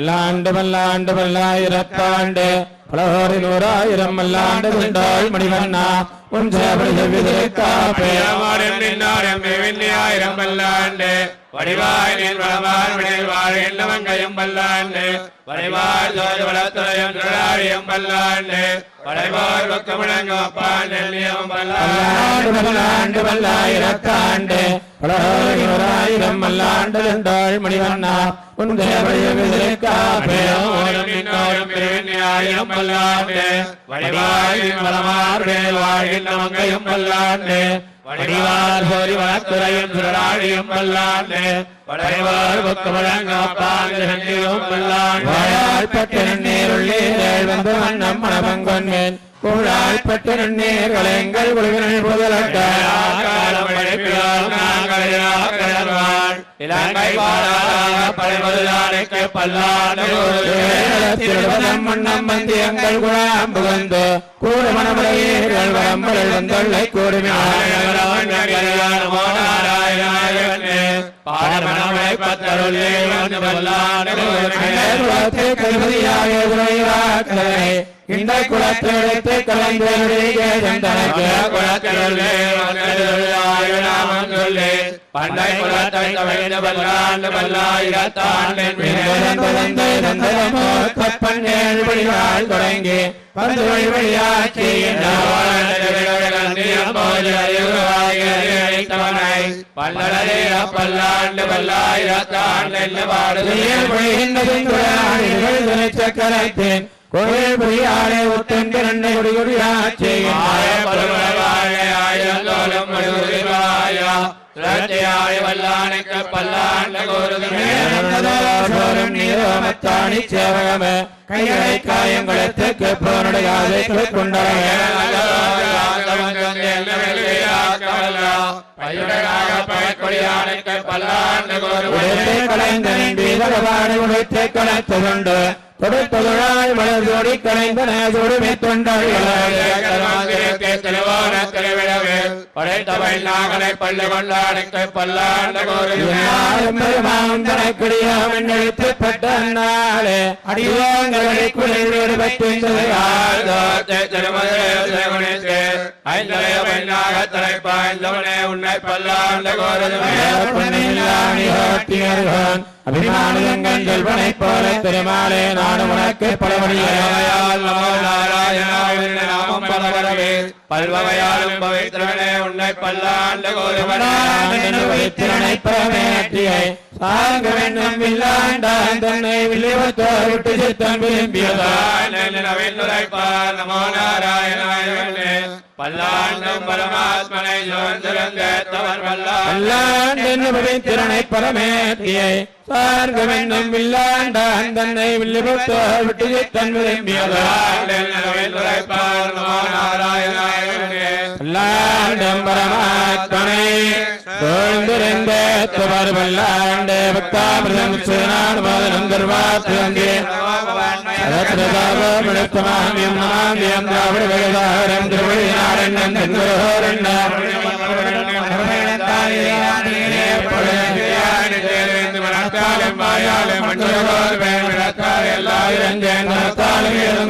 பல்லாண்டு பல்லாண்டு பல்லாயிரத்தாண்டு பலகோரி நூறாயிரம் பல்லாண்டு கொண்டாள் மணிவண்ணா ஆயிரம் பல்லாண்டு வடிவாய் எண்ணவங்கையும் பல்லாண்டு வடிவார் ஜோதி வளத்துறையும் திருடாரியம் பல்லாண்டு வடைவார் பக்கமிழங்கும் அப்பால் நெல்லியம் பல்லாண்டு பல்லாண்டு பல்லாயிரத்தாண்டு பலகோரி நூறாயிரம் பல்லாண்டு கொண்டாள் மணிவண்ணா. உன் சேவடி செவ்விதிருக்காப்பே ஆயிரம் பல்லாண்டு. வடிவாய் நீர் வளவார் விடையில் வாழ் வடிவார் போரி வளத்துறையும் திருடாரியம் வல்லாண்டு வடைவார் பக்கமிழங்கும் அப்பால் நெல்லியம் பல்லாண்டு மன்னம் வந்து எங்கள் குழாம் வரம்புகள் வந்துள்ளை கூடுமே கருமதியாக உரையாக்கலை இந்த குலத்தெடுத்து கலந்தருடைய பண்டை குலத்தை தவிர பல்லாண்டு வழியால் தொடங்கி பந்து வழி வழியாட்சி பல்லாண்டு பல்லாயிரத்தாண்டு சக்கரத்தின் கோயில் புரியாளே உத்தென்று குடி குடியாட்சி வல்லானுக்கு பல்லாண்டு சோறும் நீரோமத்தாணி சேவகமே. கைகளை காயங்களத்துக்கு போனடையாதே கொண்டவே உடைத்தே கலைந்தனின் வீரவாடு உடைத்தே கலைத்து கொண்டு கொடுத்ததுழாய் மலர்தோடி கலைந்தன தொடுமை படைத்தவள் பள்ளு கொண்டாடுக்கு பல்லாண்டு எழுத்துப்பட்ட நாளே உன்னை பல்லாண்டு அபிமானங்கள் செல்வனை போல திருமாலே நாடு உனக்கு பலவழியால் நாமம் பலவரவே பல்வகையாலும் பவித்திரனே உன்னை பல்லாண்டு கோருவனே. திறனை பரமேற்றியை சாங்க வேண்டும் இல்லாண்டான் தன்னை வில்லிவத்தோர் விட்டு சித்தம் விரும்பியதான் நமோ நாராயணாய பல்லாண்டும் பரமாத்மனை பல்லாண்டு திறனை பரமேற்றியை பார்க்கவேண்டும் இல்லாண்டான் தன்னை வில்லிபுத்தோர் விட்டு தன் விரும்பியதான் பரமாத்மனை சோழ்ந்திருந்த துவர் வல்லாண்டு மோதனம் திராவிட வேதாரம் தென்குரோரண்ணன் வேண்டாத்தார் எல்லாரும்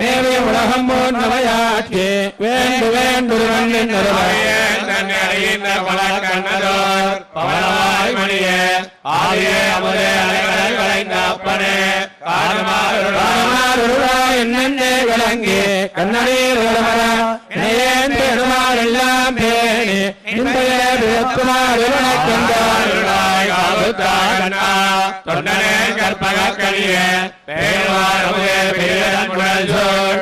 வேந்தரைக்கும் உலகம் விளம்பரார் வாழ்ந்தவன் வேண்டு வேண்டு வந்தின் தருவாயே போன் என்னென்னே விளங்கி கண்ணடீர் விளமர இணையேன் பேணி விளக்குமாறு தொண்டனே கற்பக பேருவாரமுதே குழல் சோழ்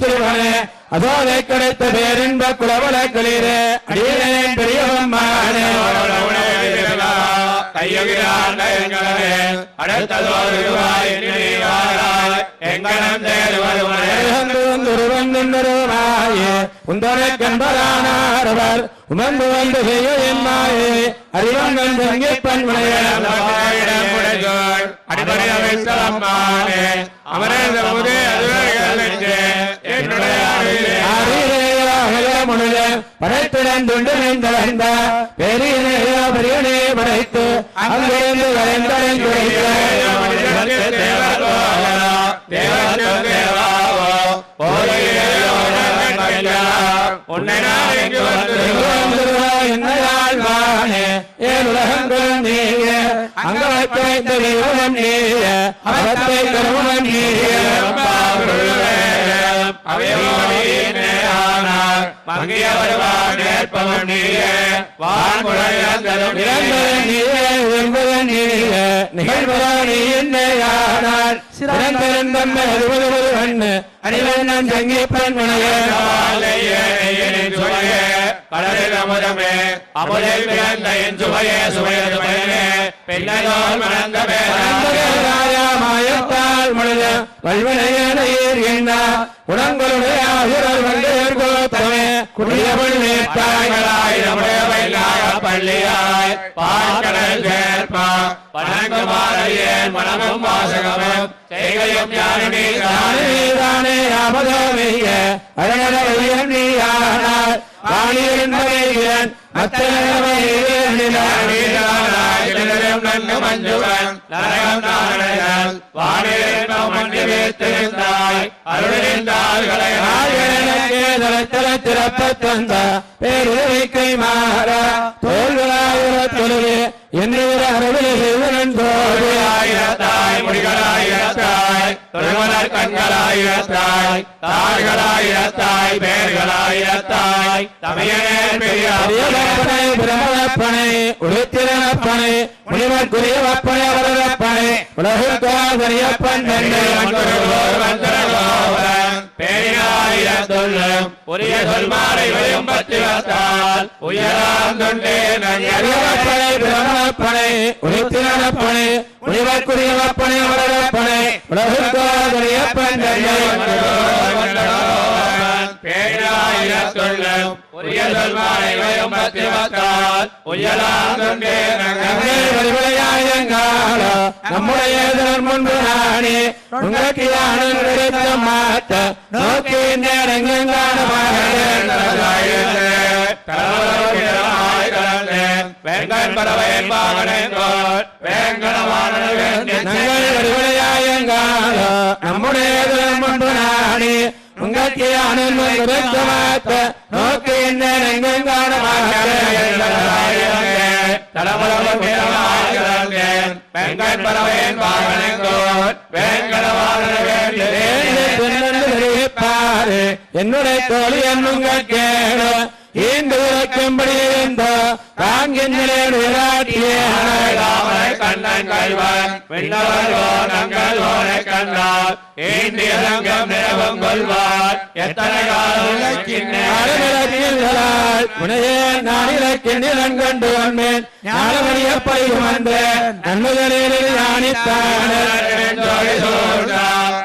திருவனே அதோதை கிடைத்த பேரின்ப குளவள களிரே அடியேன் பெரியவம்மானே கையொகிராண்ட அடுத்ததோரு ரூபாய் எங்களம் கண்பரானாரவர் உமந்து வந்து செய்ய என் மாயே அறிவங்கன் தங்கி அடிப்படை அமைச்சலம்மானே அமரேந்த முதே என்னுடைய முழுத படைத்துடன் துண்டு நீந்தவந்த பெரியனே பெரியனே படைத்து அங்கிருந்து வரைந்தடன் என்னையாழ்வானே ஏன் உலகங்கள் நீய அங்க வைக்க நீய மங்கிய வருவான் ஏற்பவன் நீயே வான்முறையந்தரும் நிரந்தரன் நீயே. என்பதன் நீய நிகழ்வதா நீ என்னையானால் அறுபது கடலில் அமுதமே. பிறந்த என் சுவையே மணந்த மாயத்தால் மனித வல்வினையீர் என்ன குணங்களுடைய ஆசுரர் வந்தேர் கோத்தமே. குடியவள் வள்ளியாய் பாக்கடல் சேர்ப்பா. பணங்குமாரையேன் மனமும் வாசகமும். செய்கையும் யாருமே தானே ஆபதோமைய அரணவையன் நீயானால் வாணியிருந்தவைகிறன் பேருக்கை தோல்களாயிர தொழுவே என்று அறுவலை தோடு ஆயிரத்தாய் முடிகளாயிரத்தாய் தொழுமலர் கண்களாயிரத்தாய் தாள்களாயிரத்தாய் பேர்களாயிரத்தாய் தமிழனே பெரியார் அரியவப்பனை பிரமவப்பனை உடுத்திரனப்பனை முனிவர்க்குரிய வப்பனை வரவப்பனை உலகுக்காதரியப்பன் பேரினாயிரத்துள்ளும் உரிய சொல்மாரை வரும் பத்திரத்தால் உயராந்தொண்டே அரியவப்பனை பிரமவப்பனை உடுத்திரனப்பனை முனிவர்க்குரிய வப்பனை சொல்மாரை வரும் பத்திரத்தால் உயராந்தொண்டே வழிவிளையாயங்கால நம்முடைய நானே உங்களுக்கு மாத்த நோக்கி நேரங்கான வேங்கன் முன்பு நானே மாத்த நோக்கி நேரங்கான பெண்கள் பறவையின் பாகனங்கோன். வேங்கடவான தெரிவிப்பாரு? என்னுடைய தோழி என்னுங்க கேடு கண்ணன் கல்வன் கண்டால் இந்திய ரங்கம் நிலவும் கொள்வார். எத்தனை உனையே நாளிலக்கு நிலங்கண்டு வந்தேன். ஞானமணி எப்படி வந்தேன் நன்மைகளில் ஞானித்தானே.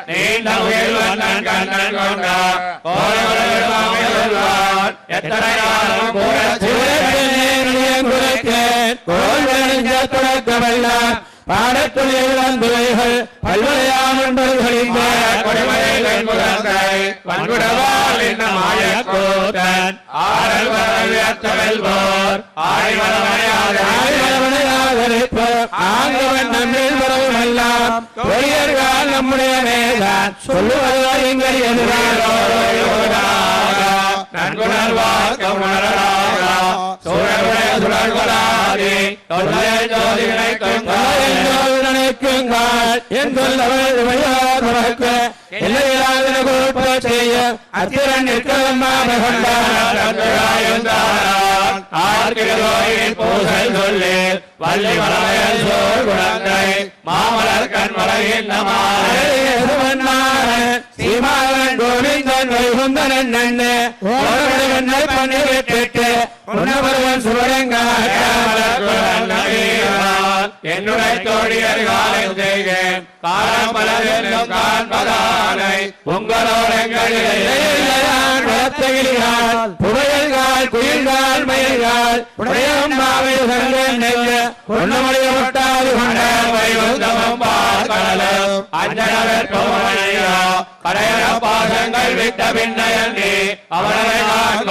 நீண்ட உயிர் வண்ணன் கண்ணன் கொண்டார் கொள்வார் எத்தனை காலம் பாடத்துறையில் வந்துவைகள் பல்வளையாமன்றர்களின் வன்குடவால் என்ன ஆங்கவன் நம்மில் வரவுமெல்லாம் நம்முடைய எங்கள் எதிராக நன்குணர் வார்க்க உணரலாக சூழலுடைய சுழல்களாதி தொல்லை ஜோதிகளை நினைக்குங்கள் என் சொல்லவர்களுக்க எல்லையிலாத குறிப்ப செய்ய அத்திரன் நிற்கலமாக பூசல் சொல்லு வள்ளி மலையல் சோர் குழந்தை மாமலர் கண்மலையின் சீமாவன் கோவிந்தன் வைகுந்தனன் நன்னு ஓரவனை பண்ணி விட்டு உன்னவரவன் சுவரங்காட்ட என்னுடைய தோழியர் காலம் செய்கேன் காலம் பல காண்பதானை உங்களோட வளர்த்தகிரிகால் புகையல்கால் குயில்கால் மயில்கால். உடையம் பாவை சங்கன் முட்டாது கொண்ட வைகுந்தமும் பார்க்கடலும் அஞ்சனவர் பாசங்கள் விட்ட பின்னையன்றி அவனை நான்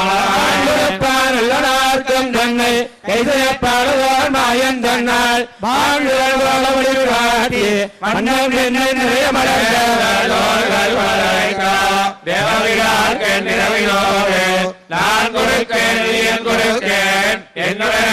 நல்லனார்க்கும் தன்னை கைதையப்பாடுவார் மாயன் தன்னால் பாண்டுகள் கோலமொழி காட்டி மன்னம் என்னை நிறைய தேவர்கள் வளைக்கா, தேவவிழாக்கு நிறவினோடு நான் கொடுக்கேன் என் கொடுக்கேன் என்னுடைய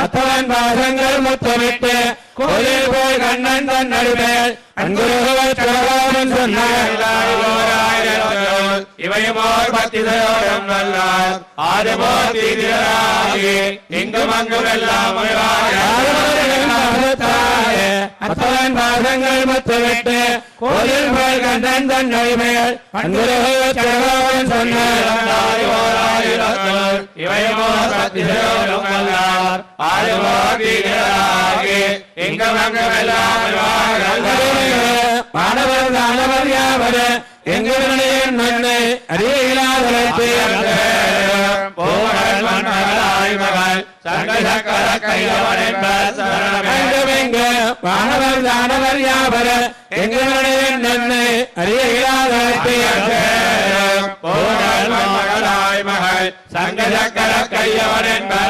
அத்தவன் பாதங்கள் முத்தமிட்டு கோயில் போய் கண்ணன் தன் நடுவேல் அன்புருகவர் சொன்னார் இவையுமோர் பத்தி நல்லார் ஆதிமோ தீதிராகி இங்கும் அங்கும் எல்லாம் அத்தவன் பாதங்கள் முத்துவிட்டு கோயில் போய் கண்டன் தன்னை மேல் அன்புருகவர் சொன்னார். இவையோ பத்தி மாணவர் தானவர் யாவர் எங்களுடைய நன்மை அறிய இல்லாத மன்னகளாய் சங்க சக்கர கையவன் என்பர் சரணமே வேண்டுமெங்க மாணவர் தானவர் யாவர் எங்களுடைய நன்மை அறிய போகல் மன்னகளாய் மகள் சங்க சக்கர கையவன் என்பர்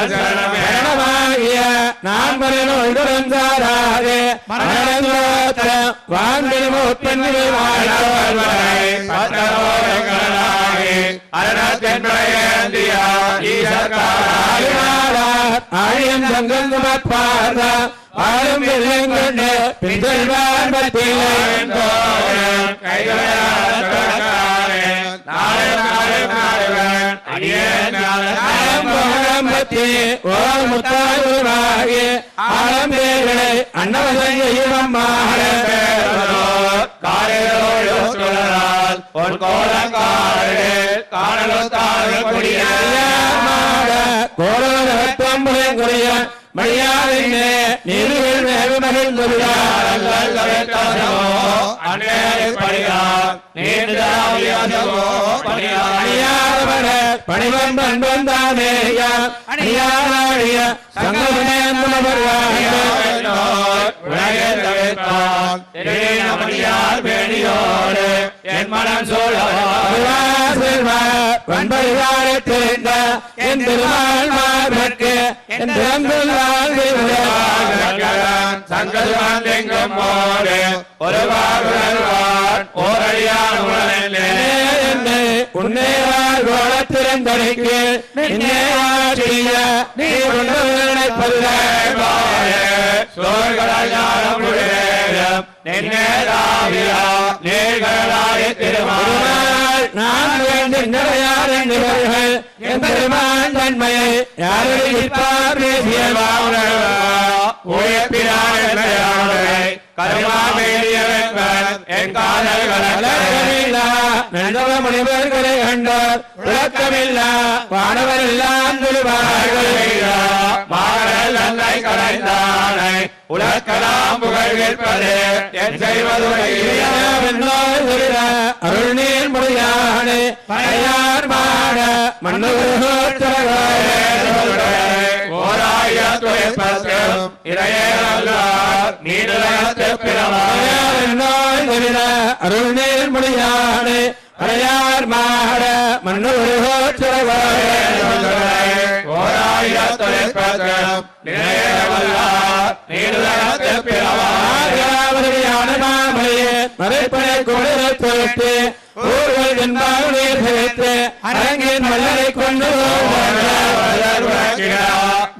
ஒப்பெண்ணில் அழகர் வரை வாழ் பத்தரோகங்களாகி அரணத்தென்றையந்தியா சங்கம் உன் ஆளும் வெள்ளம் கொண்டு பின்செல்வார் பத்தியிலே ஆரம்பத்தி ஓர் முத்தாயுமாகி ஆரம்பேர்களை அன்னவசையும் கோரத்தம்புடைய மரியாதை நீர்கள் மேலும் அணியாரவர பணிவன் பண்பன் தானேயா அணியாராடிய சங்கமனவர் என் மனம் சோழ வன்பரிகாரை தெரிந்த என் திருமால் மார்பற்கு என் சங்கதுவான் எங்கும் ஒரு வாழ்வான் ஓரடியான் உடனே கோலத்திறந்தடைக்கு நின்னே ஆற்றிய என் யாரிப்பார் பேசியவா விளக்கமில்லா நல்லவ முனிவர்களை கண்டார் விளக்கமில்லா வானவர் எல்லாம் திருவார்கள் உலகலாம் புகழ் கேட்பது. என் செய்வதுடைய அருள் நீர் முடியானே பழையார் மாட மன்னூர் மறைப்பனை கொடுத்து ஊர்கள் சேர்த்து அரங்கின் மல்லரை கொண்டு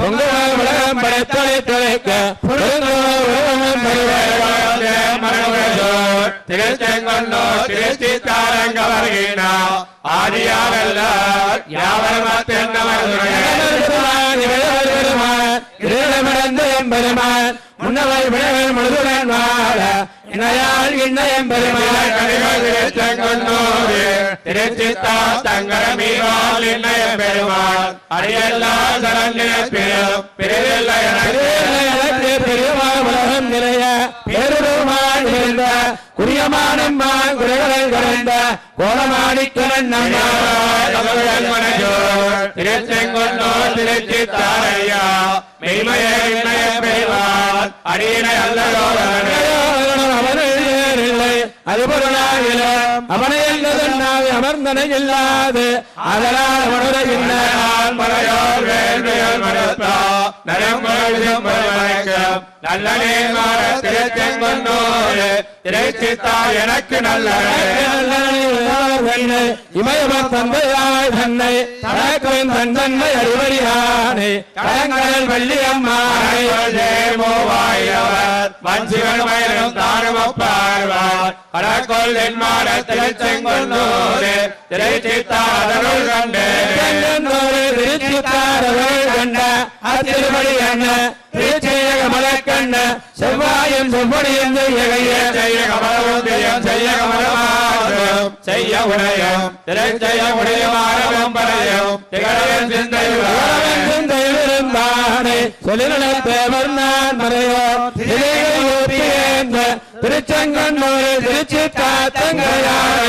உலகம் படைத்தொலை தொலைக்க திருச்செங்கொல்லோ திருச்சி தாரங்க யாவரமத்தென்னவர் பெருமான் முன்னவர் வினவன் முழுதுடன் வாழ. இணையால் இன்னயம் பெருமான் திருச்செங்கொன்னூரு திருச்சித்தா தங்கரமீவால் இன்னய பெருமாள். அடியெல்லாம் பெருமாள் உலகம் நிறைய. பெருமான் கரைந்த குரியமானம்மா குறைகளை கரைந்த கோலமாணிக்கரன் நம்மா திருச்செங்கொன்னோ திருச்சி தாரையா. மெய்மையை அடியினை அது பொருளாகில அவனை அல்லதன்னாவி அமர்ந்தனை இல்லாது. அதனால் அவனுடைய நான் மறையோர் வேள்வியல் மறுத்தா. நரம்பழுதும் வணக்கம் நல்ல நேர்மாற திருச்செங்கொன்னோரு திருச்சித்தா எனக்கு நல்ல இமயவர் தந்தையாய் தன்னை. தனக்கும் தன் தன்னை அறிவறியானே. கலங்கடல் வள்ளியம்மானை. மூவாயவர் வஞ்சிகள் மயிலும் தானும் ஒப்பார்வார் மாட திருச்செங்கொன்னூரே திருச்சித்தாரருள் திருச்சித்தா அதனுள் கண்டேன் கண்ட அத்திருமணி அண்ண மலக்கண்ண செவ்வாயும் செவ்வடியும் செய்ய உடையம். திருச்செய்ய உடையமாரவும் படையும் திகழையும் சிந்தையுடன் இருந்தானே சொல்லினத்தேவர் நான் மறையோ திருச்செங்கன்னூர் திருச்சி தாத்தங்கையாரை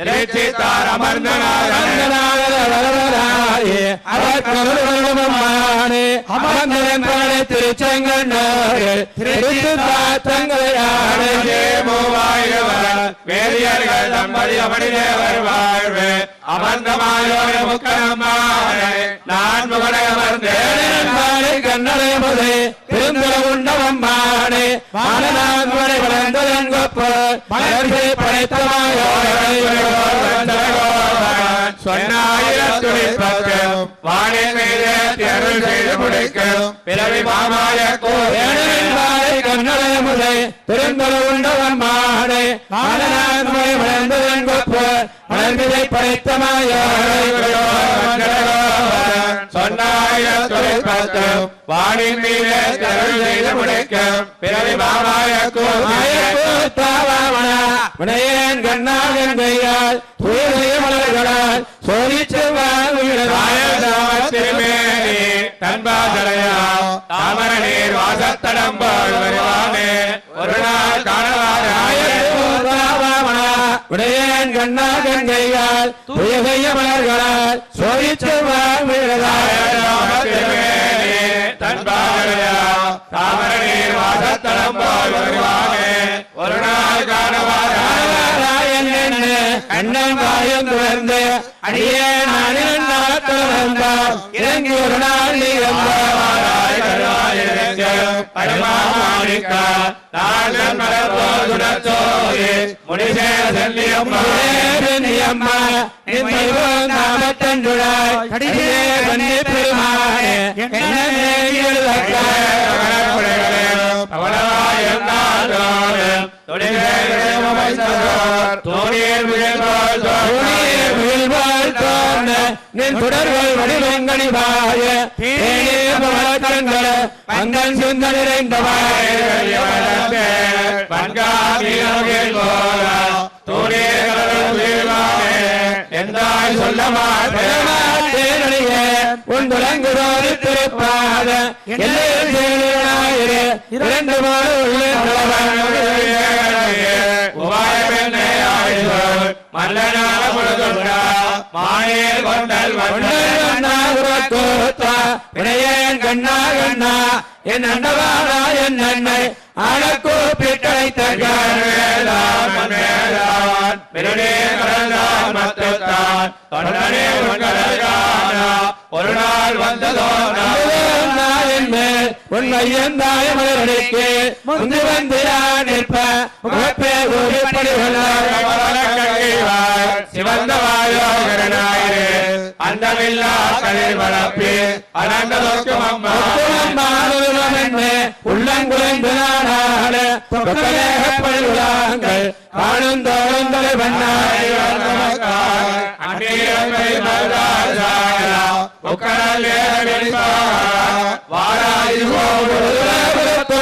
திருச்சித்தார் அமர்ந்தனாரன் வேதியர்கள் தம்படி அப்படியே வருவாழ்வு. அமர்ந்தமாயோட முக்கரமானே நான் முகனை அமர்ந்தேன் கண்ணனை முதே உண்டவம்மானே வளர்ந்ததன் படைத்தமாயோரை. சொன்னாயிரத்துளில் பக்கம் வானின் மீது அருள் செய்து முடிக்கும் பிறவி மாமாய வாழை கண்ணலை முலை திருந்தொரு உண்டவன் மாடை மாடனான்மை வளர்ந்ததன் கொப்பு மலர்மிதை படைத்த சொன்னாயிரத்துளில் பக்கம் வானின் மீது அருள் செய்து முடிக்கும் பிறவி மாமாய வினையேன் கண்ணாகன் கையால் தூய மலர்களால் திருமேனி தன்பாதலையா தாமர நீர் வாசத்தடம்பாள் வருவானே. ஒரு நாள் காணவாராய விடையேன் கண்ணாகன் கையால் தூய மலர்களால் திருமேனி தன்பாதலையா தாமர நீர் வாசத்தடம்பாள் வருவானே. ஒரு நாள் காணவாராய அண்ணன் வாயம் துறந்து அடியே நான் தொடர்ந்தார் இறங்கி ஒரு நாள் நீ வந்தார் அம்மா நாமத்தன்றுடாய் அடியே வன்னி பெருமானே என்னே நின் தொடர்கள் வடிவங்கணிவாய அங்கன் சிந்த நிறைந்தவாய எந்தாய் சொல்ல மாட்டேன் உன் துலங்குதோடு திருப்பாத இரண்டு மாடு உள்ளே மல்லனான பொழுதுண்டா கொண்டல் கண்ணா கண்ணா என் அண்டவானா என் அன்னை ஒரு நாள் வந்ததோ முந்து வந்து நிற்ப முகப்பே கூறிப்படி சிவந்த வாயோகரனாயிரு நாடாட பல்குலாங்கள் காணும் தோறும்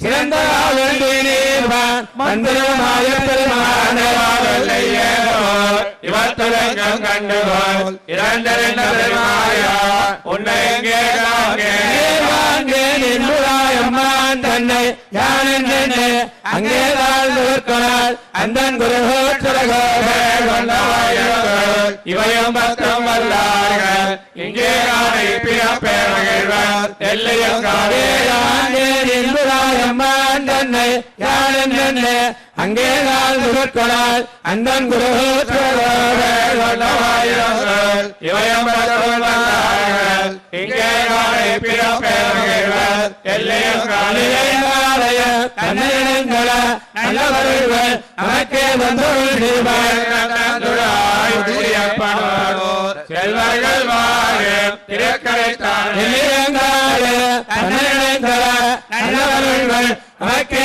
சிறந்த வேண்டினீர்வான் மந்திரமாய பெருமான இவத்தலங்கம் பெருமாயா உன்னை எங்கே அம்மான் தன்னை யான் என்னென்ன அங்கே தாழ்ந்துனால் அந்த இவையும் பக்தம் வல்லார்கள் இங்கே நாளை பிறப்பேர் எல்லையும் காணே தன்னை யாழன் என்னென்ன அங்கே தாழ்ந்துனால் அந்த இவையும் பக்தம் வல்லார்கள் இங்கே நல்லவர்கள் நமக்கே வந்தோர் செல்வர்கள் நல்லவர்கள் நமக்கே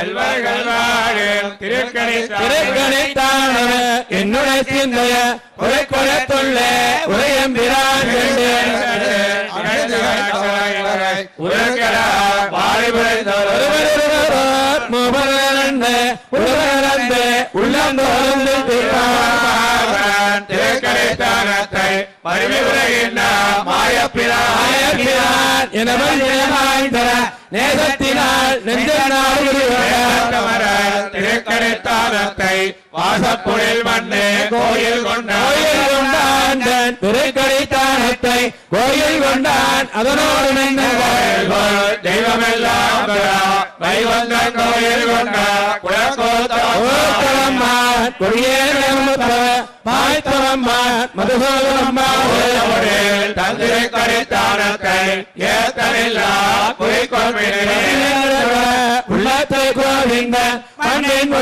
செல்வர்கள் வாழும் திருக்கணித்தான என்னுடைய சிந்தைய உரை குறைத்துள்ள உரையம்பிரான் நேசத்தினால் நெஞ்ச திருக்கடைத்தானத்தை வாசப்புழில் கோயில் கொண்டான் திருக்கடைத்தானத்தை கோயில் கொண்டான் அதனோடு நின்றவர் தெய்வமெல்லாம் வைவந்த கோயில் கொண்ட ஓத்தரம்மான் கொடியேறமுத்த மாய்த்தரம்மான் மதுசோதரம்மாவோடு தந்திரக்கடைத்தானத்தை ஏத்தனில்லா உள்ளத்தை கோவிந்த மண்ணின்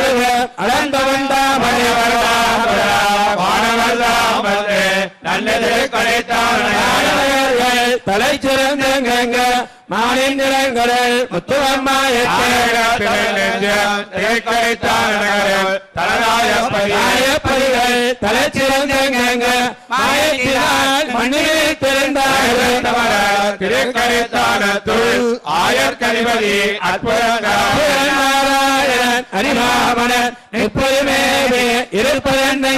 நல்லது தலை சிறந்தங்க மானின் நிலங்கள் முத்துவம்மாயத்தை மாயப்படிகள் தலை சிறந்தங்க மாயத்தினால் மண்ணில் திறந்தார்கள் திருக்கடைத்தானத்துள் ஆயர்கதிபதி அற்புதங்கள். நாராயணன் ஹரிராமணன் எப்போதுமே இருப்பதென்னை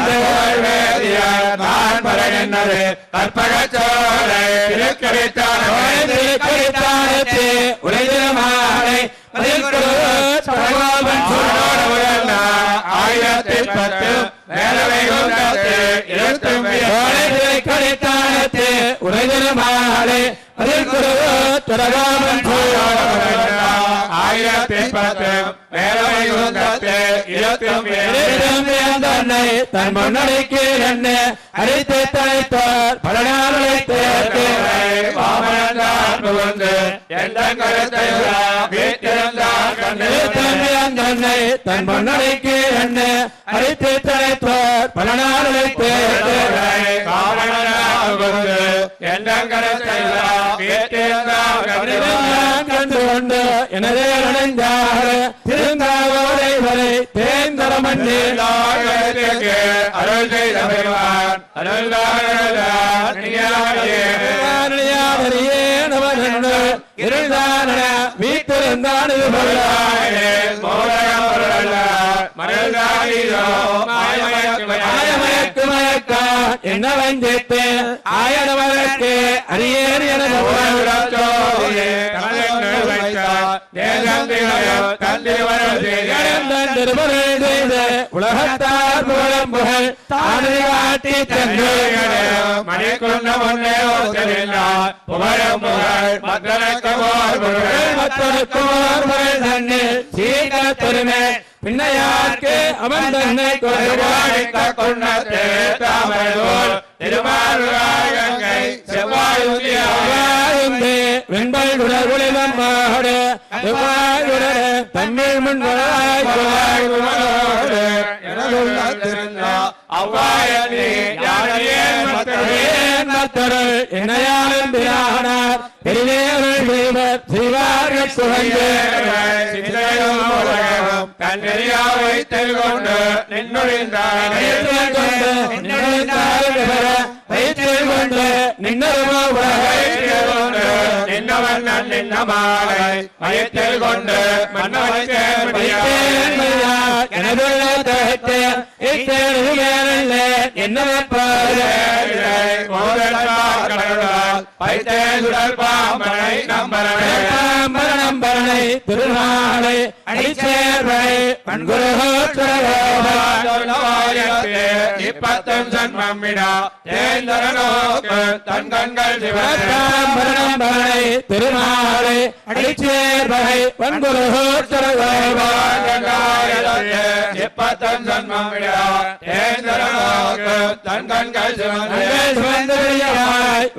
நான் பரகின்றது கற்பகச்சோலை திருக்கடைத்தான திருக்கடித்தானத்தே உரைதிரமாலை பதில் கொடு ஆயிரத்தி பத்து மேலவை இருபத்தி ஆயிரத்தி பத்து மேலவை கொண்டது தன்னை தன் முன்னடைக்கு என்ன அழைத்து தலைத்தார் பல நாளை தேர்த்து தன்னை தன் முன்னடைக்கு என்ன பல நாளை தேர்த்து கொண்டு எனவே அடைந்தார் திருந்தாவோடை வரை தேர்ந்தர அருள் செய்த பெருமான். அருள் இருந்தான வீட்டிருந்தான் இது மயக்க என்ன வஞ்சித்து ஆயனவருக்கு அரியேன் என உலகத்தார் புகழும் புகழ் தானே காட்டி முன்னே புகழும் புகழ் மக்களுக்கு மற்றொருக்கும் ஓர் புகழ் தன்னில் சீத பெருமை பின்னையார்க்கு அவன் தன்னை திருவாடிக்க கொண்டது தாமரையோர் திருமாறுகங்கை செவ்வாய் வெண்பல் உடற்குளிலம் மாடு செவ்வாயுடனே தண்ணீர் முன்களாய் மத்தொருள் என்னையாலும் பிரானார் பெரியவர்கள் செய்வர் செய்வார்கள் சுகந்து தன்னெறியாவை தெல்கொண்டு நின்னுழிந்தார் வயிற்றில் கொண்டு நின்னருமா உலகை நின்னவன் நின்ன மாலை மயத்தில் கொண்டு மன்னவன் எனதுள்ள தகத்தே இத்தேனு மேலல்ல என்ன பாம்பரம்பரனை திருநாளை அடிச்சேர்வை இப்பத்தும் ஜன்மம் விடா தேந்தரனோக்கு தன் கண்கள் சிவன் பரணம்பரனை திருநாளை அடிச்சேர்வை இப்பத்தன் ஜன்மம் விடா தேந்தரனோக்கு தன் கண்கள் சிவன்.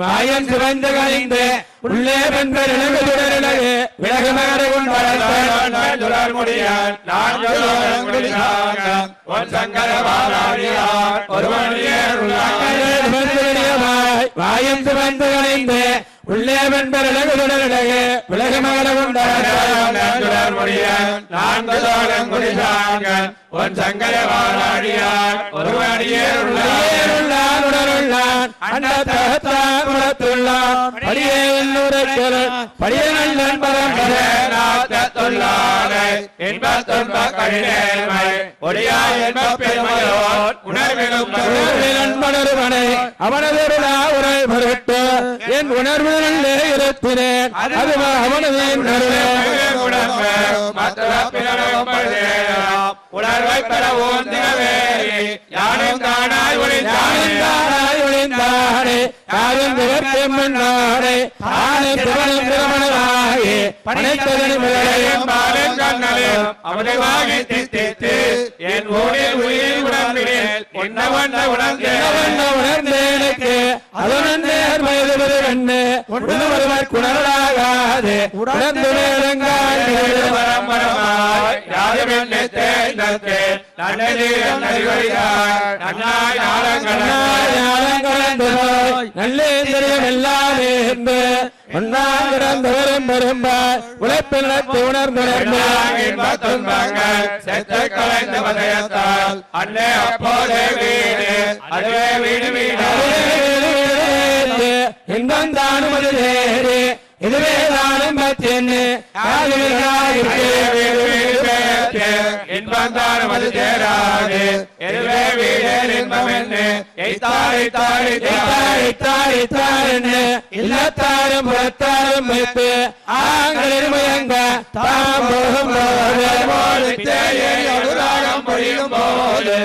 வாயன் சிவந்து கழிந்து உள்ளே வெண்பர் இளங்குடரிலகு விலகு மகரை கொண்டார் முடியான். நான் உன் சங்கர பாலாடியார் ஒருவனியே வாயம் சிவந்து கழிந்து உள்ளே வெண்பர் இளங்குடரிலகு விலகு முடியான் நான்கு தோழம் குடிசாங்க உன் சங்கர உடலுள்ளான் குலத்துள்ளான். படியே படியே பரம்பரை. உரை பொருட்டு என் உணர்வு நல்லே இருத்தினேன் அது அவனது உணர்வை. பெற ஓந்தினவே யானும் காணாய் ஒளிந்தானே. ஒளிந்தானே. யாரும் திகழ்த்தெம்மன்னாரே ஆனே திருமணம் திருமணமாகி பனைத்ததனும் விளையும் பாலும் கண்ணலும் அமுதமாகி தித்தித்து என் ஊரில் உயிர் உணர்ந்தேன். என்ன வண்ண உணர்ந்தேன். என்னவென்ன உணர்ந்தேனுக்கு அதனே வயது பெருவெண்ணு உணர்ந்து வருவார் குணராகாது உணர்ந்து வேறுங்கால் யாரும் என்னை நன்னாய் நல்லேந்திரியம் எல்லாம் ஒன்றாம் உழைப்பில் நடத்தி துன்பங்கள் கலைந்த அன்னே அப்போதே வீடு. அதுவே வீடு வீடு. இன்பம் தானும் அது வேறு இதுவே தானும் பத்தின்னு அது வீடு இன்பம் என்று தாரி தாரி இல்லத்தாரும் புறத்தாரும் வைத்து ஆங்களில் முயங்க தாம் போகும் போது அனுராகம் பொழியும் போது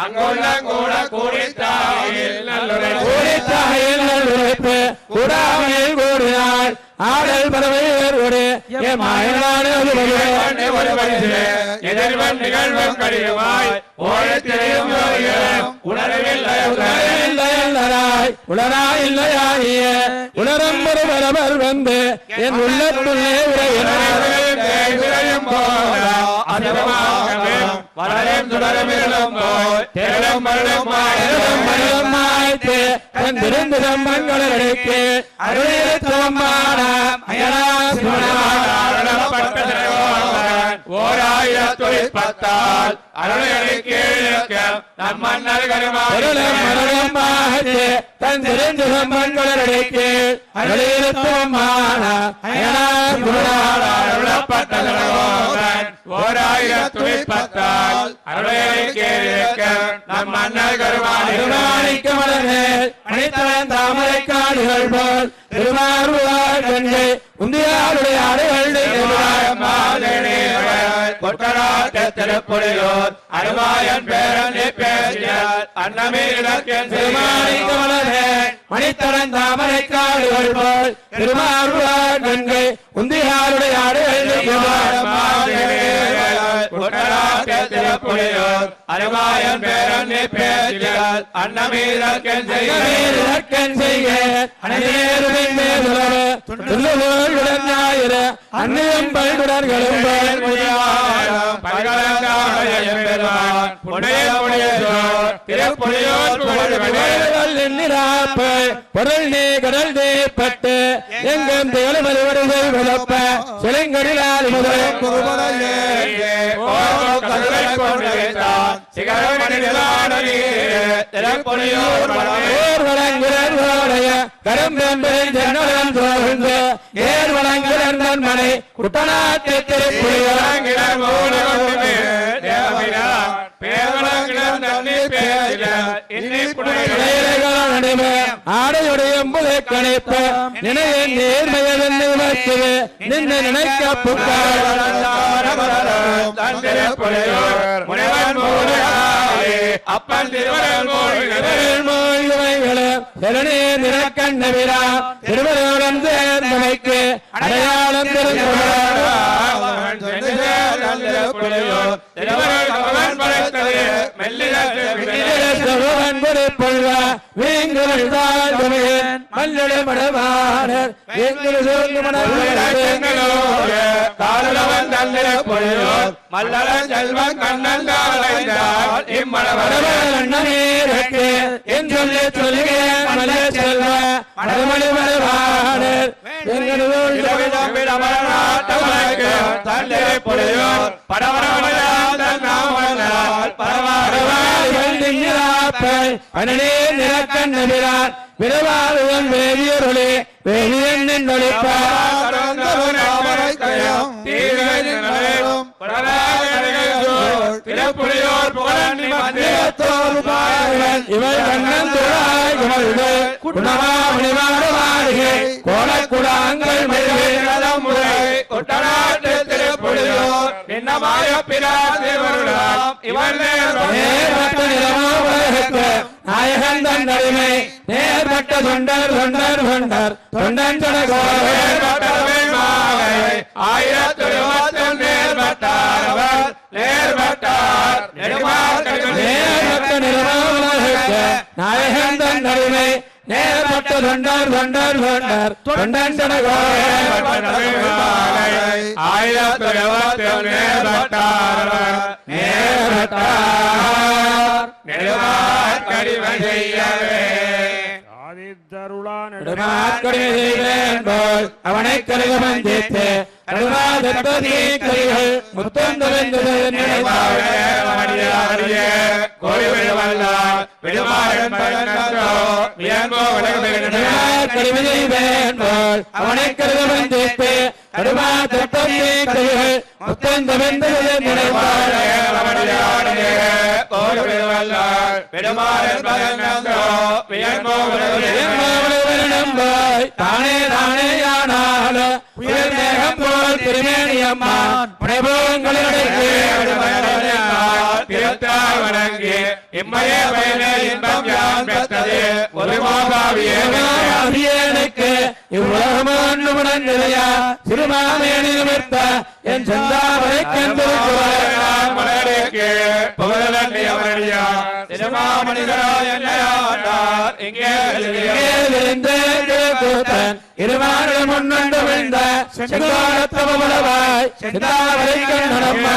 அங்குள்ள கூட கூடித்தாயில் நல்லுரை கூடித்தாயில் நல்லுழைப்பு கூடாமையில் கூடினாள். ஆடல் பறவையர் ஒரு எதிர்வன் கடிதமாய். ஓழத்திலையும் இல்லையாகிய. உணரும் ஒரு பரவர் வந்து என் உள்ளத்துள்ளே உரையினார். விளையும் போல அதிகமாகவே வளரும் தொடரும் இருளும் போய் பத்தால் அருளை கீழக்க நம் மன்னர் மரணமாகத்து தன் திருந்திரம் மங்களருக்கு அருளேற்றமான அருளப்பட்டதன் ஓராயிரத்தி பத்தால் அருளை கீழக்க நம் மன்னர் தாமரை காடுகள் போல் திருமாறுவார் கண்கள் உந்தியாருடைய திருப்புலியோர் அருமாயன் பேரனை பேசிய அன்னமே மணித்தரன் தாமரை காடுகள் போல் திருமாறுவார் கண்கள் உந்தியாருடைய திருப்புலியோர் அருமாயன் பேரனை பேசிய அன்னமே இலக்கியன் இலக்கன் செய்ய அனைவரும் மேலுறவு துள்ளுவோருடன் ஞாயிறு அன்னையும் பல்குடர்களும் பொருள் நீ கடல் தேப்பட்டு எங்கும் தேவலமது வருகை விளப்ப சிலைங்கரிலால் முதல். சிகரமணி நிலானே ஓர் வழங்குடைய கரும்பெம்பெரும் ஜன்னலம் சோழ்ந்து ஏர் வழங்குடன் மனை குட்டநாட்டு திருப்புலிகள் ஆடையுடைய எம்புதை கணிப்பு. நினைய நேர்மையதன் நிவர்த்துவே நின்று நினைக்க புக்கார். அப்பன் திருவரன் சரணே நிறக்கண்ணவிரா திருவருடன் சேர்ந்தமைக்கு அடையாளம் திருவன் பொருள்வ வீங்குகள் மல்லட செல்வன் கண்ணன் காலைந்தால் என் சொல்லி சொல்லுகிறேன் மல்ல செல்வ மடமணி விரவாளுவன் வேதியன் நின்றொழிப்பார் திருப்புலியோர் புகழன்னி மந்திரத்தோர் பாடுகள் இவை கண்ணன் துழாய் குமழ்ந்து குணமாமணிமாறு மாளிகை கோலக்குடாங்கள் மெழுகை ரதம் முறை குட்டநாட்டு திருப்புலியோர் நின்னமாய பிராதிவருளாம் இவன் நேர்பட்ட உலகுக்கு நாயகன் தன் அடிமை. நேர்பட்ட தொண்டர் தொண்டர் தொண்டர். தொண்டன் தொடர்கோவே ஆயிரத்தி இருபத்தி நேர்பட்டார் அவர். நேர்பட்டார் நேர்பட்ட உலகுக்கு நாயகன் தன் அடிமை. நேர்பட்ட தொண்டர் தொண்டர் தொண்டர். தொண்டன் நேர்பட்டார். செய்யவே. செய்வேன் போல் அவனை கருக மந்தித்து கருணாதற்பதி கரிகள் முத்தம் தொலைந்தது கடிமை செய்வேன் போல் அவனை கருக மந்தித்து கருணாதற்பதி கரிகள் முத்தம் தொலைந்தது தானே தானே போல் வணங்கி இம்மையே பயனே இன்பம் யான் பெற்றது. ஒரு நிமித்த என் செந்தாவரை கண்டிருக்கிறார் மலருக்கு புகழன்றி அவரடியா. திருமாமணிகராய் என்னையாண்டார் இங்கே கூத்தன் இருமாநில முன்னண்டு விழுந்த செங்காலத்தவளவாய் செந்தாவரை கண்ணனம்மா.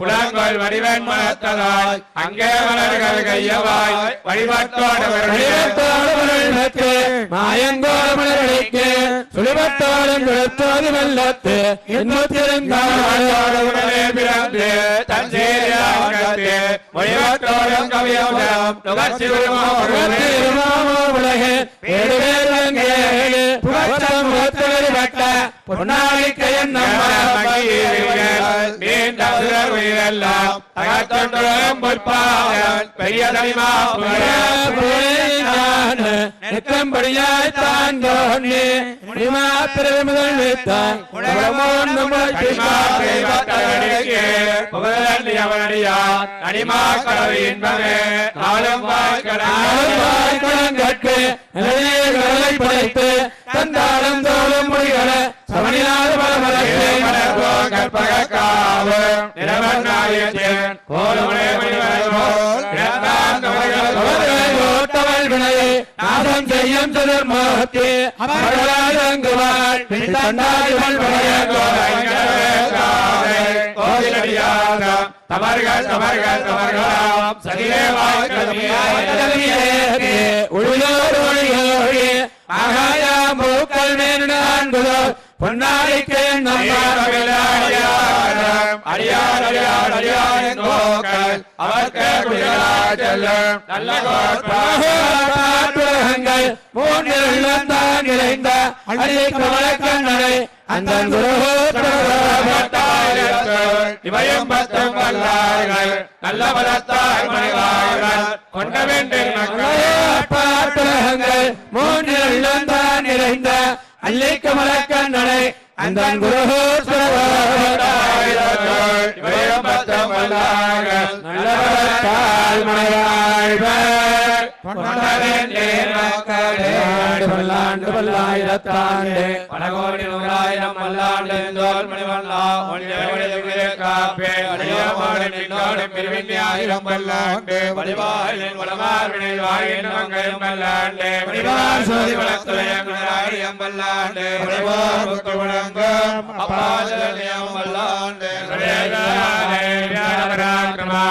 புலங்கள் வடிவன் மனத்ததாய் அங்கே மலர்கள் கையவாய். வழிபட்டோடவர்கள் வழிபட்டோடு மாயங்கோரமலர்களுக்கு சுழிபட்டோடும் விழுத்தோது வெள்ளத்து உடனே பிறந்து கவியோடம் உலகு உயிரெல்லாம் பொற்பாவன் பெரிய தனிமா தான் தோன்றி முதல் வைத்தான் நிலையை படைத்து தந்தாளம் தோளும் மொழிகள சமணிலாத ஓட்டவள் வினையை நாதம் செய்யும் சுதர்மோகத்தே நாதம் செய்யும் தவறுகள் தவறுகள் தவறுகளாம். சதிலே ஒளியோழி பூக்கள் மேன்குதோ பொன்னாளிக்கு அடியார் அடியார் அடியார் கோக்கள் அவர்க்கு குடிகளாச்செல்லும் நல்ல பாட்டுலகங்கள். மூன்று உள்ளந்தான் நிறைந்த அந்தன் அந்த குரு இவையும் பத்தும் வல்லார்கள் நல்ல பலத்தாய் மனைவார்கள் கொண்ட வேண்டும் பாட்டுலகங்கள் மூன்று உள்ளந்தான் நிறைந்த அள்ளி மலக்கண்ணனை கண்ணனை அந்த குரு இவையும் பத்தும் வல்லார்கள் நல்லவரத்தால் மனைவாழ்வர் பல்லாண்டு பல்லாயிரத்தாண்டு பலகோடி நூறாயிரம் மல்லாண்டு தோல் மணிவல்லா காப்பே அடியாமாடு நின்னோடு பிரிவின் பல்லாண்டு வடிவாயின் வளமார்வினை வாயின் மங்கையும் பல்லாண்டு வடிவார் சோதி வளத்துறையம் ஆயிரம் பல்லாண்டு வடிவார் புக்கு வழங்கும் அப்பாசனியம் பல்லாண்டு பராக்கிரமா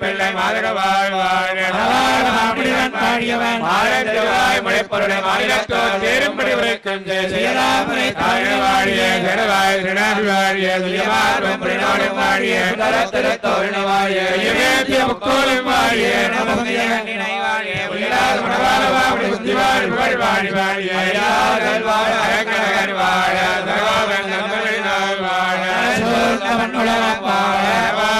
பிள்ளை மாதக வாழ்வாழ் மாதவாய் மழைப்பொருளை மாநிலத்தோர் சேரும்படி உரைக்கும் ஜெயராமனை தாழ் வாழிய ஜனவாய் திரணாள் வாழிய சுயமார்வம் பிரணாளும் வாழிய தரத்திரத்தோரண வாழிய இமேத்திய முக்கோளும் வாழிய நமதினை வாழிய உயிராத மனவாள புத்தி வாழ் புகழ் வாழி வாழிய யாதல் வாழ அரங்கநகர் வாழ சகோதரன் நண்பர்கள் வாழ வாழ